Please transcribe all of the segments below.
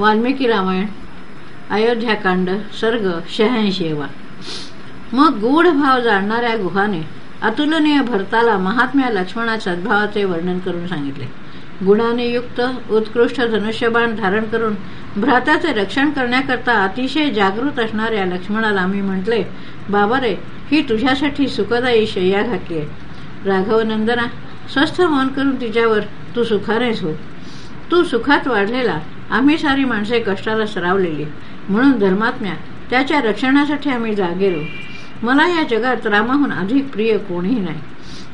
वाल्मिकी रामायण अयोध्याकांड सर्ग शहाऐंशीवा. मग गूढ भाव जाणणाऱ्या गुहाने अतुलनीय भरताला महात्म्या लक्ष्मणाच्या सद्भावाचे वर्णन करून सांगितले. गुणाने युक्त उत्कृष्ट धनुष्यबाण धारण करून भ्राताचे रक्षण करण्याकरता अतिशय जागृत असणाऱ्या लक्ष्मणाला मी म्हटले बाबा रे ही तुझ्यासाठी सुखदायी शय्या घातली आहे. राघव नंदना स्वस्थ मन करून तिच्यावर तू सुखानेच हो. तू सुखात वाढलेला आम्ही सारी माणसे कष्टाला सरावलेली म्हणून धर्मात्म्या त्याच्या रक्षणासाठी आम्ही जागेलो. मला या जगात रामाहून अधिक प्रिय कोणीही नाही.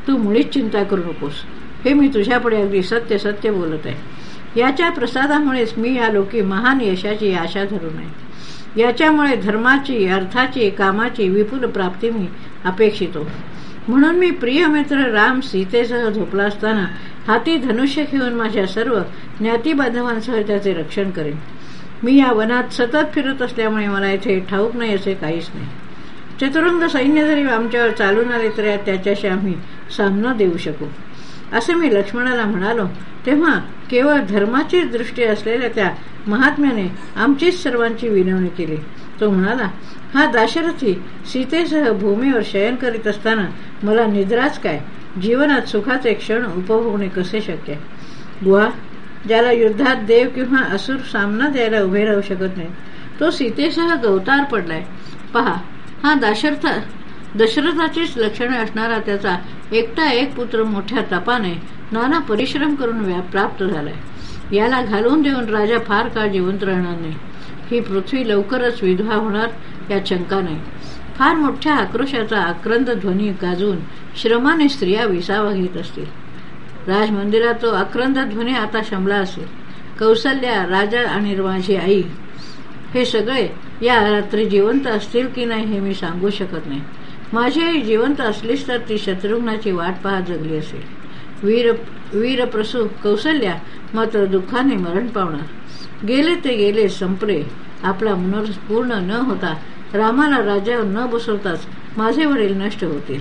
तू मुळीच चिंता करू नकोस. हे मी तुझ्यापुढे अगदी सत्य सत्य बोलत आहे. याच्या प्रसादामुळेच मी या लोकी महान यशाची आशा धरू नये. याच्यामुळे धर्माची अर्थाची कामाची विपुल प्राप्ती मी अपेक्षितो. म्हणून मी प्रिय मित्र राम सीतेसह झोपला असताना हाती धनुष्य घेऊन माझ्या सर्व ज्ञातीबांधवांसह त्याचे रक्षण करेन. मी या वनात सतत फिरत असल्यामुळे मला इथे ठाऊक नाही असे काहीच नाही. चतुरंग सैन्य जरी आमच्यावर चालून आले तर त्याच्याशी आम्ही सामना देऊ शकू. असे मी लक्ष्मणाला म्हणालो तेव्हा केवळ धर्माची दृष्टी असलेल्या त्या महात्म्याने आमचीच सर्वांची विनवणी केली. तो म्हणाला हा दाशरथी सीतेसह भूमीवर शयन करीत असताना मला निद्राच काय? जीवनात सुखाचे क्षण उपभोगणे कसे शक्य? गुहा ज्याला युद्धात देव किंवा असुर सामना द्यायला उभे राहू शकत नाही तो सीतेसह गवतार पडलाय. पहा हा दाशरथ दशरथाचीच लक्षणे असणारा त्याचा एकटा एक पुत्र मोठ्या तपाने नाना परिश्रम करून प्राप्त झालाय. याला घालून देऊन राजा फार काळ जिवंत राहणार नाही. ही पृथ्वी लवकरच विधवा होणार या शंका नाही. फार मोठ्या आक्रोशाचा आक्रंद ध्वनी गाजून श्रमाने स्त्रिया विसावा घेत असतील. राजमंदिरात तो आक्रंद ध्वनी आता शमला असेल. कौशल्या राजा आणि माझी आई हे सगळे या रात्री जिवंत असतील की नाही हे मी सांगू शकत नाही. माझी आई जिवंत असलीच तर ती शत्रुघ्नाची वाट पाहत जगली असेल. वीर वीरप्रसू कौशल्या मात्र दुःखाने मरण पावणार. गेले ते गेले संपले. आपला मनोरथ पूर्ण न होता रामाला राजावर न बसवताच माझे वडील नष्ट होतील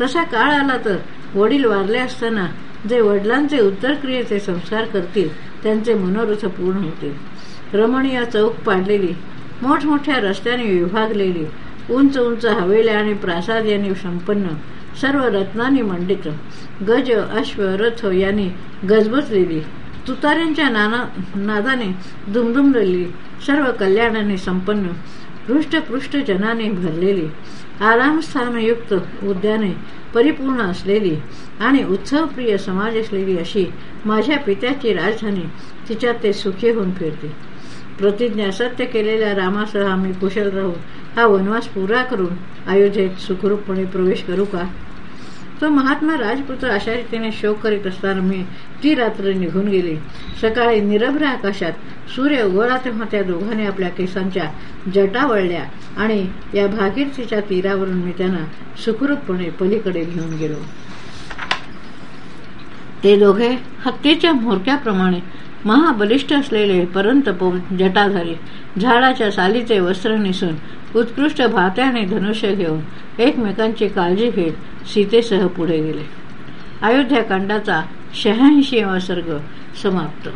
तसा काळ आला तर वडील वारले असताना जे वडिलांचे उत्तर क्रियेचे संस्कार करतील त्यांचे मनोरथ पूर्ण होतील रमणीय चौक पाडलेली मोठमोठ्या रस्त्याने विभागलेली उंच उंच हवेल्या आणि प्रासाद यांनी संपन्न सर्व रत्नांनी मंडित. गज अश्व रथ यांनी गजबजलेली. तुतार्यांच्या नाना नादाने दुमदुमलेली सर्व कल्याणाने संपन्न. हृष्टपृष्ठ जनाने भरलेली. आरामस्थानयुक्त उद्याने परिपूर्ण असलेली आणि उत्सवप्रिय समाज असलेली अशी माझ्या पित्याची राजधानी तिच्यात ते सुखी होऊन फिरते. प्रतिज्ञा सत्य केलेल्या रामासह आम्ही कुशल राहू. हा वनवास पुरा करून अयोध्येत सुखरूपपणे प्रवेश करू का? तो महात्मा राजपुत्र अशा रीतीने शोक करीत असताना मी ती रात्र निघून गेली. सकाळी निरभ्र आकाशात सूर्य उगवला तेव्हा त्या दोघांनी आपल्या केसांच्या जटा वळल्या आणि या भागीरथीच्या तीरावरून मी त्यांना सुखरूपपणे पलीकडे घेऊन गेलो. ते दोघे हत्तीच्या म्होरक्याप्रमाणे महाबलिष्ठ असलेले परंत जटाधारी झाडाच्या सालीचे वस्त्र निसून उत्कृष्ट भात्याने धनुष्य घेऊन एकमेकांची काळजी घेत सीतेसह पुढे गेले. अयोध्याकांडाचा शहाऐंशी सर्ग समाप्त.